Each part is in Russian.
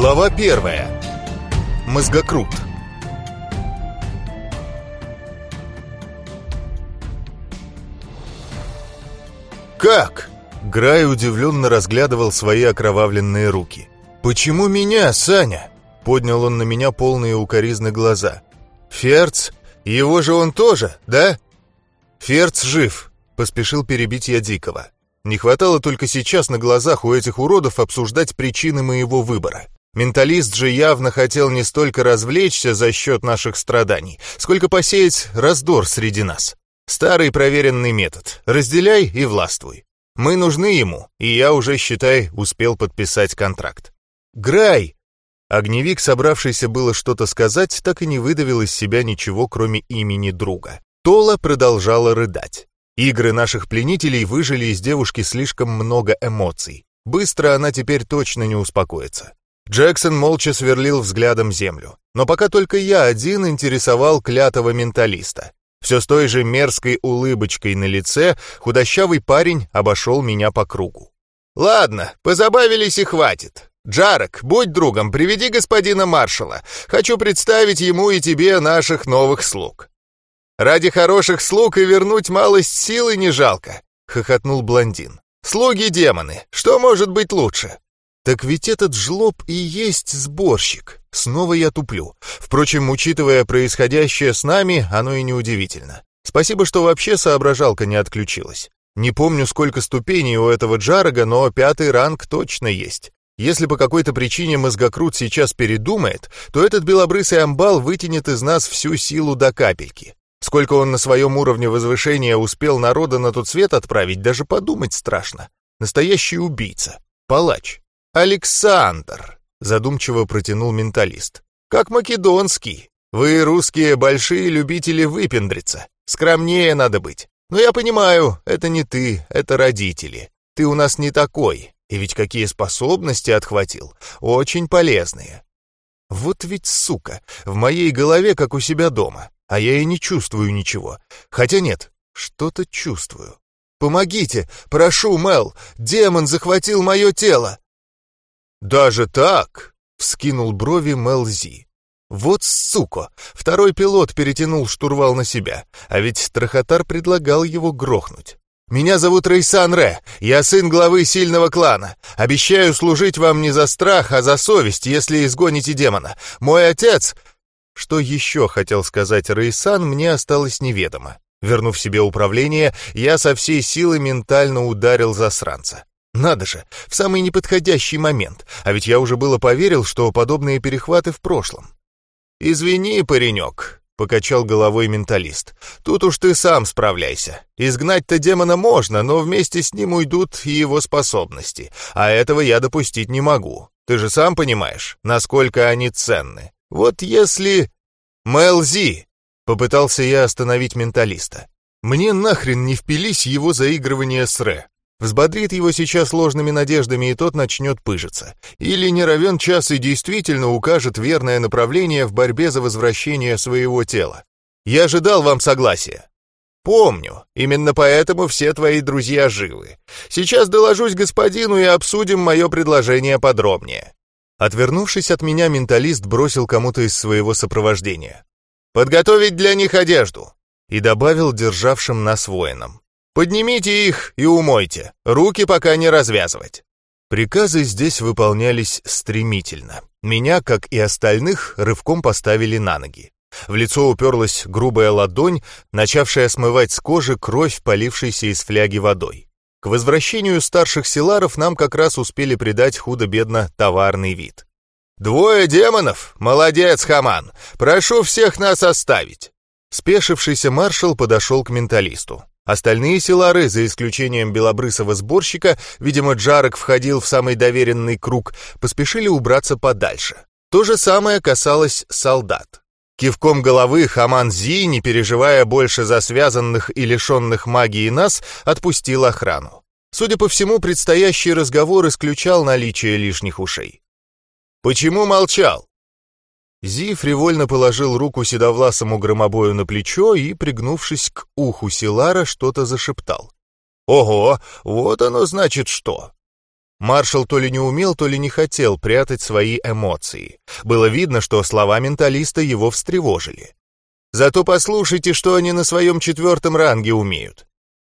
Глава первая. Мозгокрут. «Как?» Грай удивленно разглядывал свои окровавленные руки. «Почему меня, Саня?» Поднял он на меня полные укоризны глаза. «Ферц? Его же он тоже, да?» «Ферц жив», — поспешил перебить я Дикого. Не хватало только сейчас на глазах у этих уродов обсуждать причины моего выбора. Менталист же явно хотел не столько развлечься за счет наших страданий, сколько посеять раздор среди нас. Старый проверенный метод. Разделяй и властвуй. Мы нужны ему, и я уже, считай, успел подписать контракт. «Грай!» Огневик, собравшийся было что-то сказать, так и не выдавил из себя ничего, кроме имени друга. Тола продолжала рыдать. Игры наших пленителей выжили из девушки слишком много эмоций. Быстро она теперь точно не успокоится. Джексон молча сверлил взглядом землю. Но пока только я один интересовал клятого менталиста. Все с той же мерзкой улыбочкой на лице худощавый парень обошел меня по кругу. «Ладно, позабавились и хватит. Джарек, будь другом, приведи господина маршала. Хочу представить ему и тебе наших новых слуг». «Ради хороших слуг и вернуть малость силы не жалко», — хохотнул блондин. «Слуги-демоны, что может быть лучше?» Так ведь этот жлоб и есть сборщик. Снова я туплю. Впрочем, учитывая происходящее с нами, оно и неудивительно. Спасибо, что вообще соображалка не отключилась. Не помню, сколько ступеней у этого Джарага, но пятый ранг точно есть. Если по какой-то причине мозгокрут сейчас передумает, то этот белобрысый амбал вытянет из нас всю силу до капельки. Сколько он на своем уровне возвышения успел народа на тот свет отправить, даже подумать страшно. Настоящий убийца. Палач. «Александр», — задумчиво протянул менталист. «Как македонский. Вы, русские, большие любители выпендриться. Скромнее надо быть. Но я понимаю, это не ты, это родители. Ты у нас не такой. И ведь какие способности отхватил. Очень полезные. Вот ведь, сука, в моей голове, как у себя дома. А я и не чувствую ничего. Хотя нет, что-то чувствую. «Помогите! Прошу, Мел! Демон захватил мое тело!» «Даже так?» — вскинул брови Мелзи. «Вот сука! Второй пилот перетянул штурвал на себя, а ведь Трахотар предлагал его грохнуть. Меня зовут Рейсан Ре, я сын главы сильного клана. Обещаю служить вам не за страх, а за совесть, если изгоните демона. Мой отец...» Что еще хотел сказать Рейсан, мне осталось неведомо. Вернув себе управление, я со всей силы ментально ударил засранца. Надо же, в самый неподходящий момент, а ведь я уже было поверил, что подобные перехваты в прошлом. «Извини, паренек», — покачал головой менталист, — «тут уж ты сам справляйся. Изгнать-то демона можно, но вместе с ним уйдут и его способности, а этого я допустить не могу. Ты же сам понимаешь, насколько они ценны. Вот если...» «Мэлзи!» — попытался я остановить менталиста. Мне нахрен не впились его заигрывания с Ре. Взбодрит его сейчас ложными надеждами, и тот начнет пыжиться. Или не равен час и действительно укажет верное направление в борьбе за возвращение своего тела. Я ожидал вам согласия. Помню, именно поэтому все твои друзья живы. Сейчас доложусь господину и обсудим мое предложение подробнее. Отвернувшись от меня, менталист бросил кому-то из своего сопровождения. «Подготовить для них одежду!» и добавил державшим нас воинам. Поднимите их и умойте, руки пока не развязывать. Приказы здесь выполнялись стремительно. Меня, как и остальных, рывком поставили на ноги. В лицо уперлась грубая ладонь, начавшая смывать с кожи кровь, полившейся из фляги водой. К возвращению старших селаров нам как раз успели придать худо-бедно товарный вид. «Двое демонов? Молодец, Хаман! Прошу всех нас оставить!» Спешившийся маршал подошел к менталисту. Остальные селары, за исключением белобрысого сборщика, видимо, Джарок входил в самый доверенный круг, поспешили убраться подальше. То же самое касалось солдат. Кивком головы Хаман Зи, не переживая больше за связанных и лишенных магии нас, отпустил охрану. Судя по всему, предстоящий разговор исключал наличие лишних ушей. «Почему молчал?» Зи фривольно положил руку седовласому громобою на плечо и, пригнувшись к уху Силара, что-то зашептал. «Ого, вот оно значит что!» Маршал то ли не умел, то ли не хотел прятать свои эмоции. Было видно, что слова менталиста его встревожили. Зато послушайте, что они на своем четвертом ранге умеют.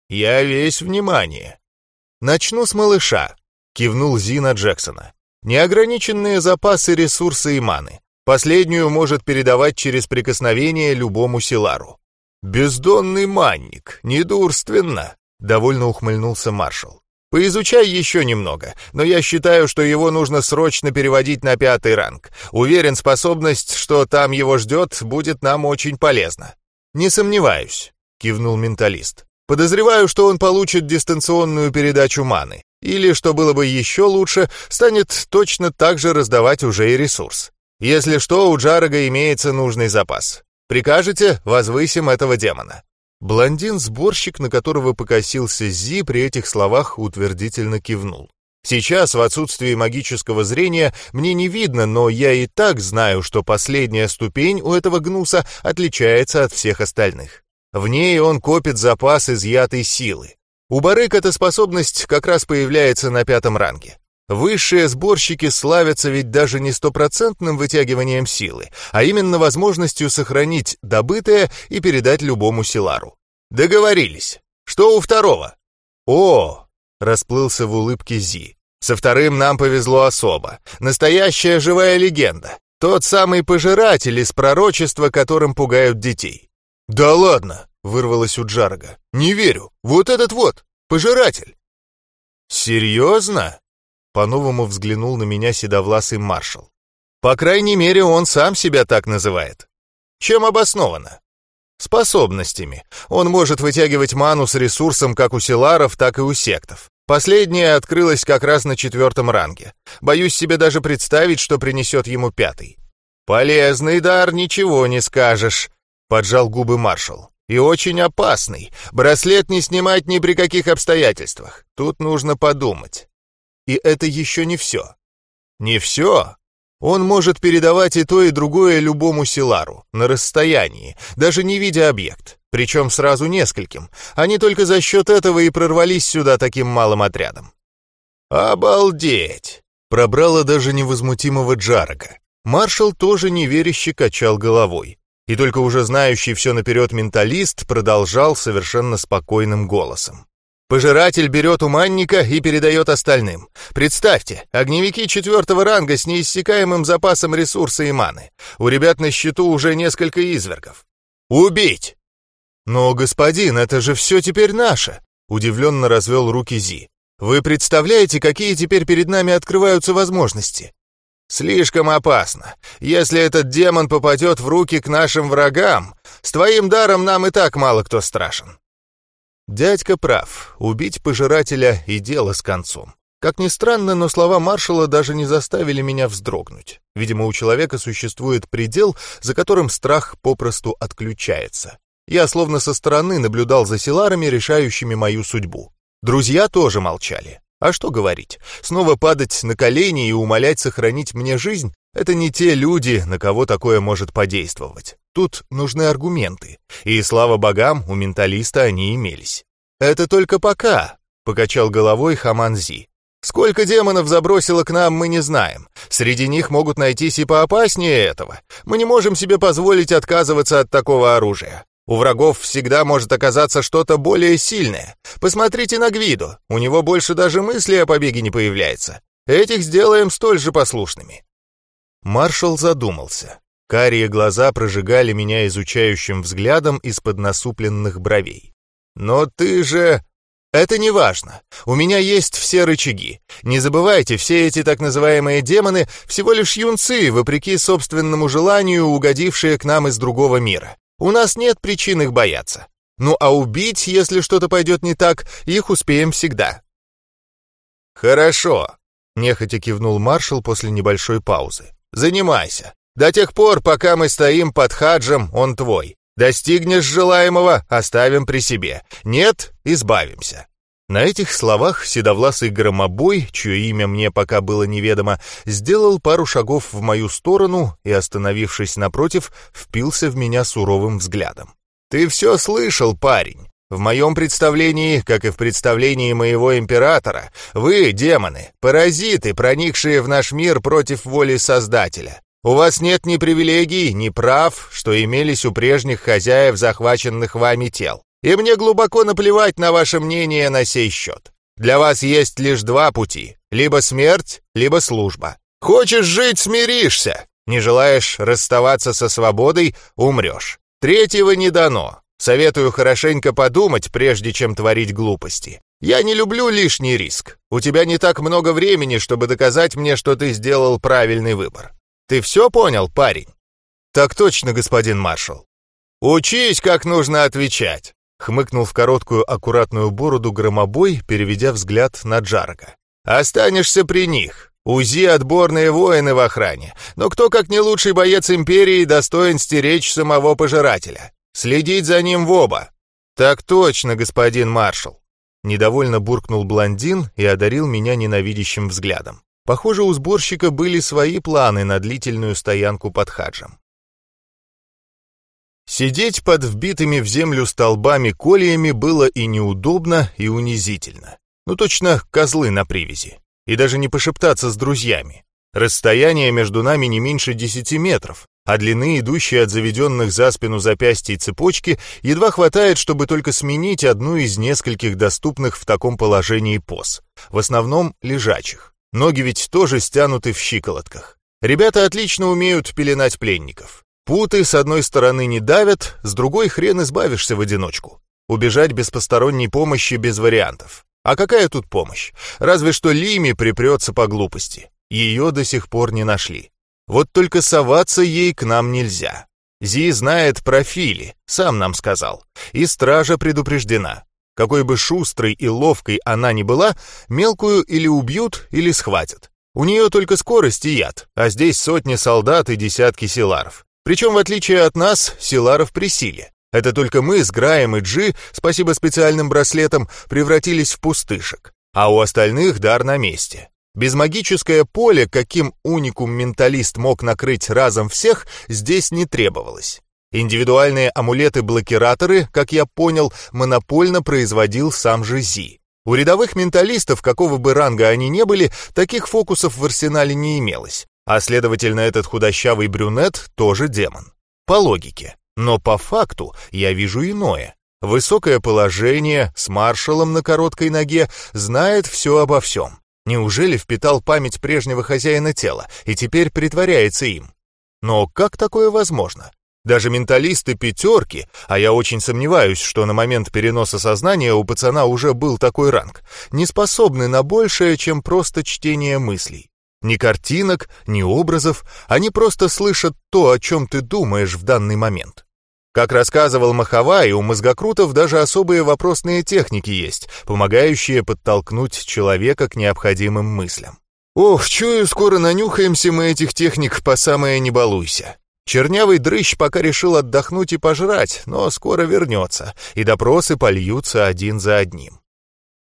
Я весь внимание. Начну с малыша, кивнул Зина Джексона. Неограниченные запасы ресурса и маны. Последнюю может передавать через прикосновение любому силару. «Бездонный манник, недурственно», — довольно ухмыльнулся маршал. Поизучай еще немного, но я считаю, что его нужно срочно переводить на пятый ранг. Уверен, способность, что там его ждет, будет нам очень полезна». «Не сомневаюсь», — кивнул менталист. «Подозреваю, что он получит дистанционную передачу маны. Или, что было бы еще лучше, станет точно так же раздавать уже и ресурс. Если что, у Джарага имеется нужный запас. Прикажете, возвысим этого демона. Блондин-сборщик, на которого покосился Зи, при этих словах утвердительно кивнул. Сейчас, в отсутствии магического зрения, мне не видно, но я и так знаю, что последняя ступень у этого гнуса отличается от всех остальных. В ней он копит запас изъятой силы. У барык эта способность как раз появляется на пятом ранге. Высшие сборщики славятся ведь даже не стопроцентным вытягиванием силы, а именно возможностью сохранить добытое и передать любому силару. Договорились. Что у второго? О, расплылся в улыбке Зи. Со вторым нам повезло особо. Настоящая живая легенда. Тот самый пожиратель из пророчества, которым пугают детей. Да ладно, вырвалось у Джарга. Не верю. Вот этот вот, пожиратель. Серьезно? По-новому взглянул на меня седовласый маршал. По крайней мере, он сам себя так называет. Чем обосновано? Способностями. Он может вытягивать ману с ресурсом как у силаров, так и у сектов. Последняя открылась как раз на четвертом ранге. Боюсь себе даже представить, что принесет ему пятый. «Полезный дар, ничего не скажешь», — поджал губы маршал. «И очень опасный. Браслет не снимать ни при каких обстоятельствах. Тут нужно подумать». И это еще не все. Не все. Он может передавать и то, и другое любому силару, на расстоянии, даже не видя объект, причем сразу нескольким. Они только за счет этого и прорвались сюда таким малым отрядом. «Обалдеть!» — пробрало даже невозмутимого Джарага. Маршал тоже неверяще качал головой. И только уже знающий все наперед менталист продолжал совершенно спокойным голосом. Пожиратель берет у манника и передает остальным. Представьте, огневики четвертого ранга с неиссякаемым запасом ресурса и маны. У ребят на счету уже несколько извергов. Убить! Но, господин, это же все теперь наше, удивленно развел руки Зи. Вы представляете, какие теперь перед нами открываются возможности? Слишком опасно. Если этот демон попадет в руки к нашим врагам, с твоим даром нам и так мало кто страшен. Дядька прав, убить пожирателя и дело с концом. Как ни странно, но слова маршала даже не заставили меня вздрогнуть. Видимо, у человека существует предел, за которым страх попросту отключается. Я словно со стороны наблюдал за селарами, решающими мою судьбу. Друзья тоже молчали. А что говорить? Снова падать на колени и умолять сохранить мне жизнь? Это не те люди, на кого такое может подействовать. Тут нужны аргументы, и, слава богам, у менталиста они имелись. «Это только пока», — покачал головой Хаманзи. «Сколько демонов забросило к нам, мы не знаем. Среди них могут найтись и поопаснее этого. Мы не можем себе позволить отказываться от такого оружия. У врагов всегда может оказаться что-то более сильное. Посмотрите на Гвиду, у него больше даже мысли о побеге не появляется. Этих сделаем столь же послушными». Маршал задумался. Карие глаза прожигали меня изучающим взглядом из-под насупленных бровей. «Но ты же...» «Это не важно. У меня есть все рычаги. Не забывайте, все эти так называемые демоны всего лишь юнцы, вопреки собственному желанию, угодившие к нам из другого мира. У нас нет причин их бояться. Ну а убить, если что-то пойдет не так, их успеем всегда». «Хорошо», — нехотя кивнул маршал после небольшой паузы. «Занимайся. До тех пор, пока мы стоим под хаджем, он твой. Достигнешь желаемого, оставим при себе. Нет, избавимся». На этих словах седовласый громобой, чье имя мне пока было неведомо, сделал пару шагов в мою сторону и, остановившись напротив, впился в меня суровым взглядом. «Ты все слышал, парень. В моем представлении, как и в представлении моего императора, вы, демоны, паразиты, проникшие в наш мир против воли Создателя. У вас нет ни привилегий, ни прав, что имелись у прежних хозяев захваченных вами тел. И мне глубоко наплевать на ваше мнение на сей счет. Для вас есть лишь два пути. Либо смерть, либо служба. Хочешь жить — смиришься. Не желаешь расставаться со свободой — умрешь. Третьего не дано. Советую хорошенько подумать, прежде чем творить глупости. Я не люблю лишний риск. У тебя не так много времени, чтобы доказать мне, что ты сделал правильный выбор. Ты все понял, парень? Так точно, господин маршал. Учись, как нужно отвечать. Хмыкнул в короткую аккуратную бороду громобой, переведя взгляд на Джарга. Останешься при них. УЗИ — отборные воины в охране, но кто, как не лучший боец Империи, достоин стеречь самого пожирателя? Следить за ним в оба!» «Так точно, господин маршал!» Недовольно буркнул блондин и одарил меня ненавидящим взглядом. Похоже, у сборщика были свои планы на длительную стоянку под хаджем. Сидеть под вбитыми в землю столбами колиями было и неудобно, и унизительно. Ну точно козлы на привязи. И даже не пошептаться с друзьями. Расстояние между нами не меньше десяти метров, а длины, идущей от заведенных за спину запястьей цепочки, едва хватает, чтобы только сменить одну из нескольких доступных в таком положении поз, в основном лежачих. Ноги ведь тоже стянуты в щиколотках. Ребята отлично умеют пеленать пленников. Путы с одной стороны не давят, с другой хрен избавишься в одиночку. Убежать без посторонней помощи без вариантов. А какая тут помощь? Разве что Лими припрется по глупости. Ее до сих пор не нашли. Вот только соваться ей к нам нельзя. Зи знает про Фили, сам нам сказал. И стража предупреждена. Какой бы шустрой и ловкой она ни была, мелкую или убьют, или схватят. У нее только скорость и яд, а здесь сотни солдат и десятки силаров. Причем, в отличие от нас, силаров при силе. Это только мы с Граем и Джи, спасибо специальным браслетам, превратились в пустышек. А у остальных дар на месте. Безмагическое поле, каким уникум-менталист мог накрыть разом всех, здесь не требовалось. Индивидуальные амулеты-блокираторы, как я понял, монопольно производил сам же Зи. У рядовых менталистов, какого бы ранга они не были, таких фокусов в арсенале не имелось, а следовательно этот худощавый брюнет тоже демон. По логике. Но по факту я вижу иное. Высокое положение, с маршалом на короткой ноге, знает все обо всем. Неужели впитал память прежнего хозяина тела и теперь притворяется им? Но как такое возможно? Даже менталисты пятерки, а я очень сомневаюсь, что на момент переноса сознания у пацана уже был такой ранг, не способны на большее, чем просто чтение мыслей. Ни картинок, ни образов, они просто слышат то, о чем ты думаешь в данный момент. Как рассказывал Маховай, у мозгокрутов даже особые вопросные техники есть, помогающие подтолкнуть человека к необходимым мыслям. Ох, чую, скоро нанюхаемся мы этих техник по самое не балуйся. Чернявый дрыщ пока решил отдохнуть и пожрать, но скоро вернется, и допросы польются один за одним.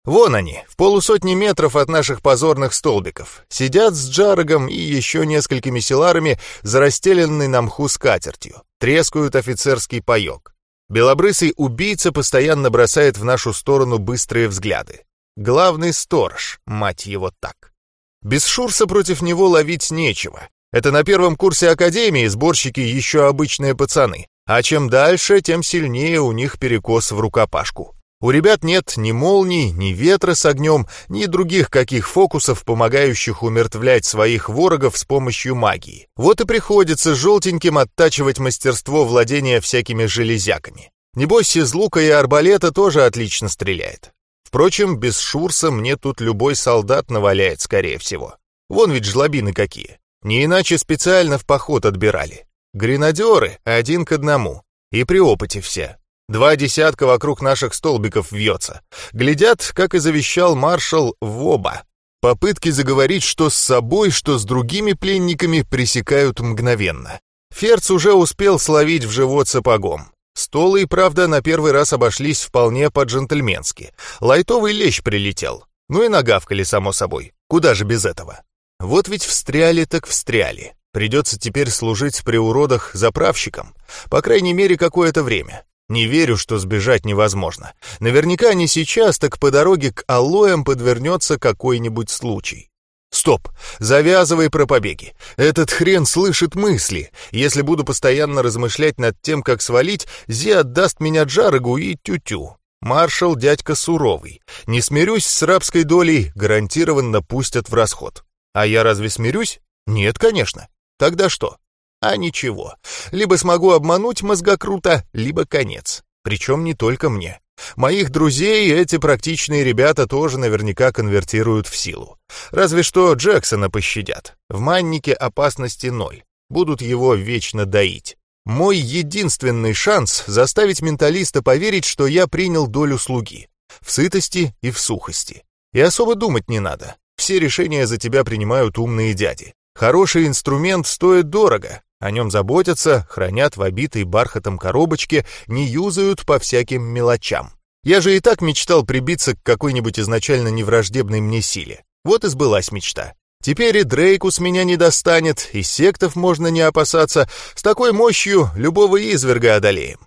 Вон они, в полусотни метров от наших позорных столбиков, сидят с Джарогом и еще несколькими селарами за расстеленной на мху скатертью, трескают офицерский паек. Белобрысый убийца постоянно бросает в нашу сторону быстрые взгляды. Главный сторож, мать его так. Без Шурса против него ловить нечего. Это на первом курсе академии сборщики еще обычные пацаны, а чем дальше, тем сильнее у них перекос в рукопашку. У ребят нет ни молний, ни ветра с огнем, ни других каких фокусов, помогающих умертвлять своих ворогов с помощью магии. Вот и приходится желтеньким оттачивать мастерство владения всякими железяками. Небось, из лука и арбалета тоже отлично стреляет. Впрочем, без Шурса мне тут любой солдат наваляет, скорее всего. Вон ведь жлобины какие. Не иначе специально в поход отбирали. Гренадеры один к одному. И при опыте все. Два десятка вокруг наших столбиков вьется. Глядят, как и завещал маршал, в оба. Попытки заговорить что с собой, что с другими пленниками пресекают мгновенно. Ферц уже успел словить в живот сапогом. Столы, правда, на первый раз обошлись вполне по-джентльменски. Лайтовый лещ прилетел. Ну и нагавкали, само собой. Куда же без этого? Вот ведь встряли так встряли. Придется теперь служить при уродах заправщиком. По крайней мере, какое-то время. Не верю, что сбежать невозможно. Наверняка не сейчас, так по дороге к алоям подвернется какой-нибудь случай. Стоп, завязывай про побеги. Этот хрен слышит мысли. Если буду постоянно размышлять над тем, как свалить, Зи отдаст меня Джарагу и тю-тю. Маршал дядька суровый. Не смирюсь с рабской долей, гарантированно пустят в расход. А я разве смирюсь? Нет, конечно. Тогда что? А ничего. Либо смогу обмануть мозгокрута, либо конец. Причем не только мне. Моих друзей эти практичные ребята тоже наверняка конвертируют в силу. Разве что Джексона пощадят. В маннике опасности ноль. Будут его вечно доить. Мой единственный шанс заставить менталиста поверить, что я принял долю слуги. В сытости и в сухости. И особо думать не надо. Все решения за тебя принимают умные дяди. Хороший инструмент стоит дорого, о нем заботятся, хранят в обитой бархатом коробочке, не юзают по всяким мелочам. Я же и так мечтал прибиться к какой-нибудь изначально невраждебной мне силе. Вот и сбылась мечта. Теперь и Дрейкус меня не достанет, и сектов можно не опасаться. С такой мощью любого изверга одолеем.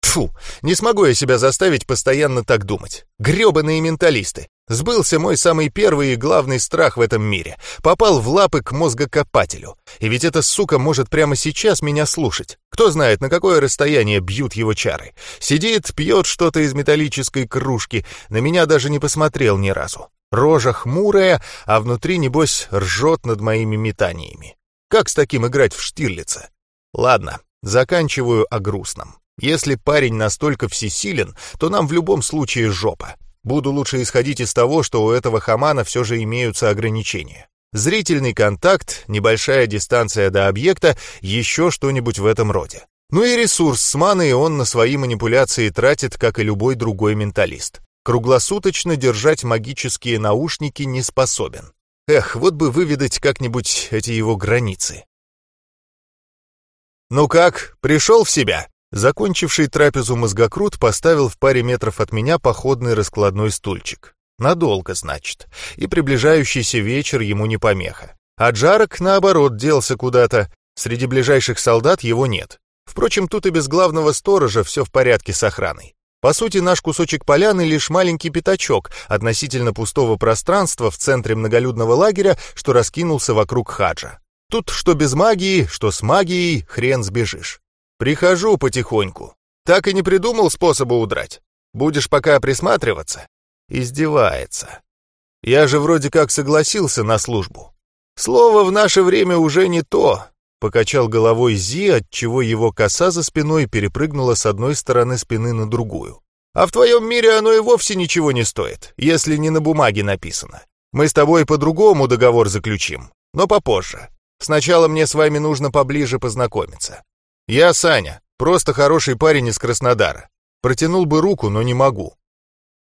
Тфу, не смогу я себя заставить постоянно так думать. Гребаные менталисты. Сбылся мой самый первый и главный страх в этом мире. Попал в лапы к мозгокопателю. И ведь эта сука может прямо сейчас меня слушать. Кто знает, на какое расстояние бьют его чары. Сидит, пьет что-то из металлической кружки. На меня даже не посмотрел ни разу. Рожа хмурая, а внутри, небось, ржет над моими метаниями. Как с таким играть в Штирлица? Ладно, заканчиваю о грустном. Если парень настолько всесилен, то нам в любом случае жопа. Буду лучше исходить из того, что у этого хамана все же имеются ограничения. Зрительный контакт, небольшая дистанция до объекта, еще что-нибудь в этом роде. Ну и ресурс с маной он на свои манипуляции тратит, как и любой другой менталист. Круглосуточно держать магические наушники не способен. Эх, вот бы выведать как-нибудь эти его границы. «Ну как, пришел в себя?» Закончивший трапезу мозгокрут поставил в паре метров от меня походный раскладной стульчик. Надолго, значит. И приближающийся вечер ему не помеха. А Джарок, наоборот, делся куда-то. Среди ближайших солдат его нет. Впрочем, тут и без главного сторожа все в порядке с охраной. По сути, наш кусочек поляны лишь маленький пятачок относительно пустого пространства в центре многолюдного лагеря, что раскинулся вокруг хаджа. Тут что без магии, что с магией, хрен сбежишь. Прихожу потихоньку. Так и не придумал способа удрать. Будешь пока присматриваться? Издевается. Я же вроде как согласился на службу. Слово в наше время уже не то. Покачал головой Зи, отчего его коса за спиной перепрыгнула с одной стороны спины на другую. А в твоем мире оно и вовсе ничего не стоит, если не на бумаге написано. Мы с тобой по-другому договор заключим, но попозже. Сначала мне с вами нужно поближе познакомиться. «Я Саня, просто хороший парень из Краснодара. Протянул бы руку, но не могу».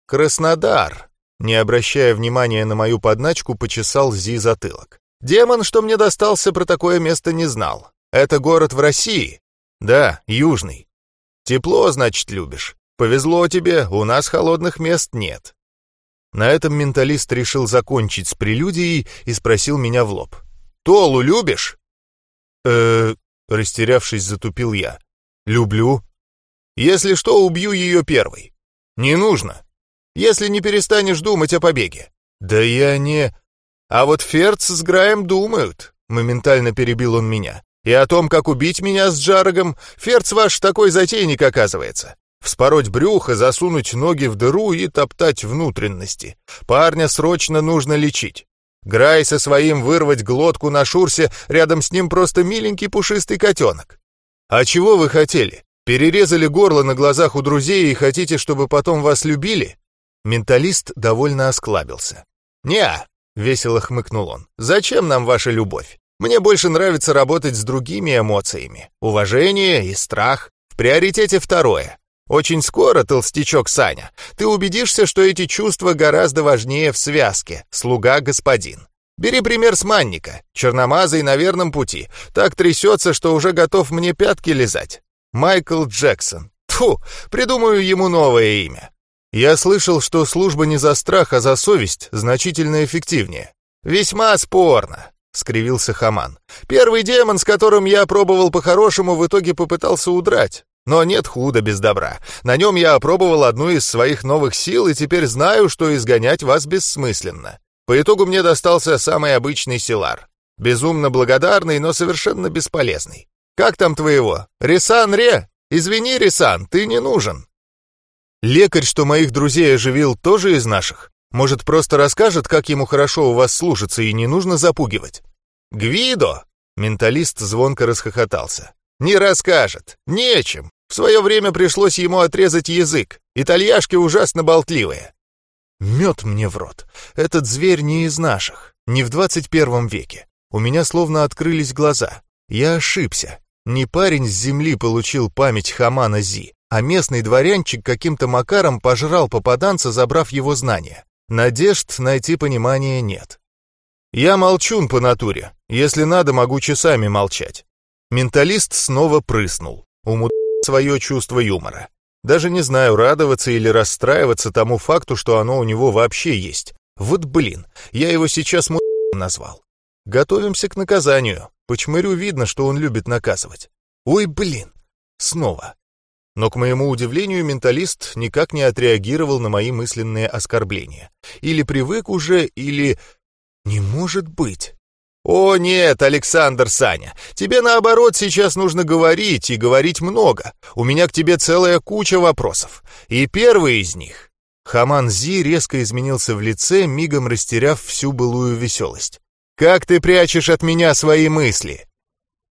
«Краснодар», не обращая внимания на мою подначку, почесал Зи затылок. «Демон, что мне достался, про такое место не знал. Это город в России?» «Да, южный». «Тепло, значит, любишь. Повезло тебе, у нас холодных мест нет». На этом менталист решил закончить с прелюдией и спросил меня в лоб. «Толу любишь?» «Э, Растерявшись, затупил я. «Люблю. Если что, убью ее первой. Не нужно. Если не перестанешь думать о побеге». «Да я не...» «А вот Ферц с Граем думают», — моментально перебил он меня. «И о том, как убить меня с Джарагом, Ферц ваш такой затейник оказывается. Вспороть брюхо, засунуть ноги в дыру и топтать внутренности. Парня срочно нужно лечить. Грай со своим вырвать глотку на шурсе, рядом с ним просто миленький пушистый котенок. А чего вы хотели? Перерезали горло на глазах у друзей и хотите, чтобы потом вас любили? Менталист довольно осклабился. «Не-а», весело хмыкнул он, — «зачем нам ваша любовь? Мне больше нравится работать с другими эмоциями. Уважение и страх. В приоритете второе. Очень скоро, толстячок Саня, ты убедишься, что эти чувства гораздо важнее в связке, слуга-господин. Бери пример с Манника, черномазый на верном пути, так трясется, что уже готов мне пятки лизать. Майкл Джексон. Тфу, придумаю ему новое имя. Я слышал, что служба не за страх, а за совесть значительно эффективнее. Весьма спорно, — скривился Хаман. «Первый демон, с которым я пробовал по-хорошему, в итоге попытался удрать. Но нет худа без добра. На нем я опробовал одну из своих новых сил и теперь знаю, что изгонять вас бессмысленно. По итогу мне достался самый обычный силар. Безумно благодарный, но совершенно бесполезный. Как там твоего? Рисан Ре? Извини, Рисан, ты не нужен. Лекарь, что моих друзей оживил, тоже из наших. Может, просто расскажет, как ему хорошо у вас служится и не нужно запугивать. Гвидо! Менталист звонко расхохотался. Не расскажет. Нечем. В свое время пришлось ему отрезать язык. Итальяшки ужасно болтливые. Мед мне в рот. Этот зверь не из наших. Не в двадцать первом веке. У меня словно открылись глаза. Я ошибся. Не парень с земли получил память Хамана Зи, а местный дворянчик каким-то макаром пожрал попаданца, забрав его знания. Надежд найти понимание нет. Я молчун по натуре. Если надо, могу часами молчать. Менталист снова прыснул. Умуд свое чувство юмора. Даже не знаю, радоваться или расстраиваться тому факту, что оно у него вообще есть. Вот блин, я его сейчас му назвал. Готовимся к наказанию. По чмырю видно, что он любит наказывать. Ой, блин. Снова. Но, к моему удивлению, менталист никак не отреагировал на мои мысленные оскорбления. Или привык уже, или... Не может быть. «О нет, Александр Саня, тебе наоборот сейчас нужно говорить, и говорить много. У меня к тебе целая куча вопросов. И первый из них...» Хаман Зи резко изменился в лице, мигом растеряв всю былую веселость. Как ты прячешь от меня свои мысли?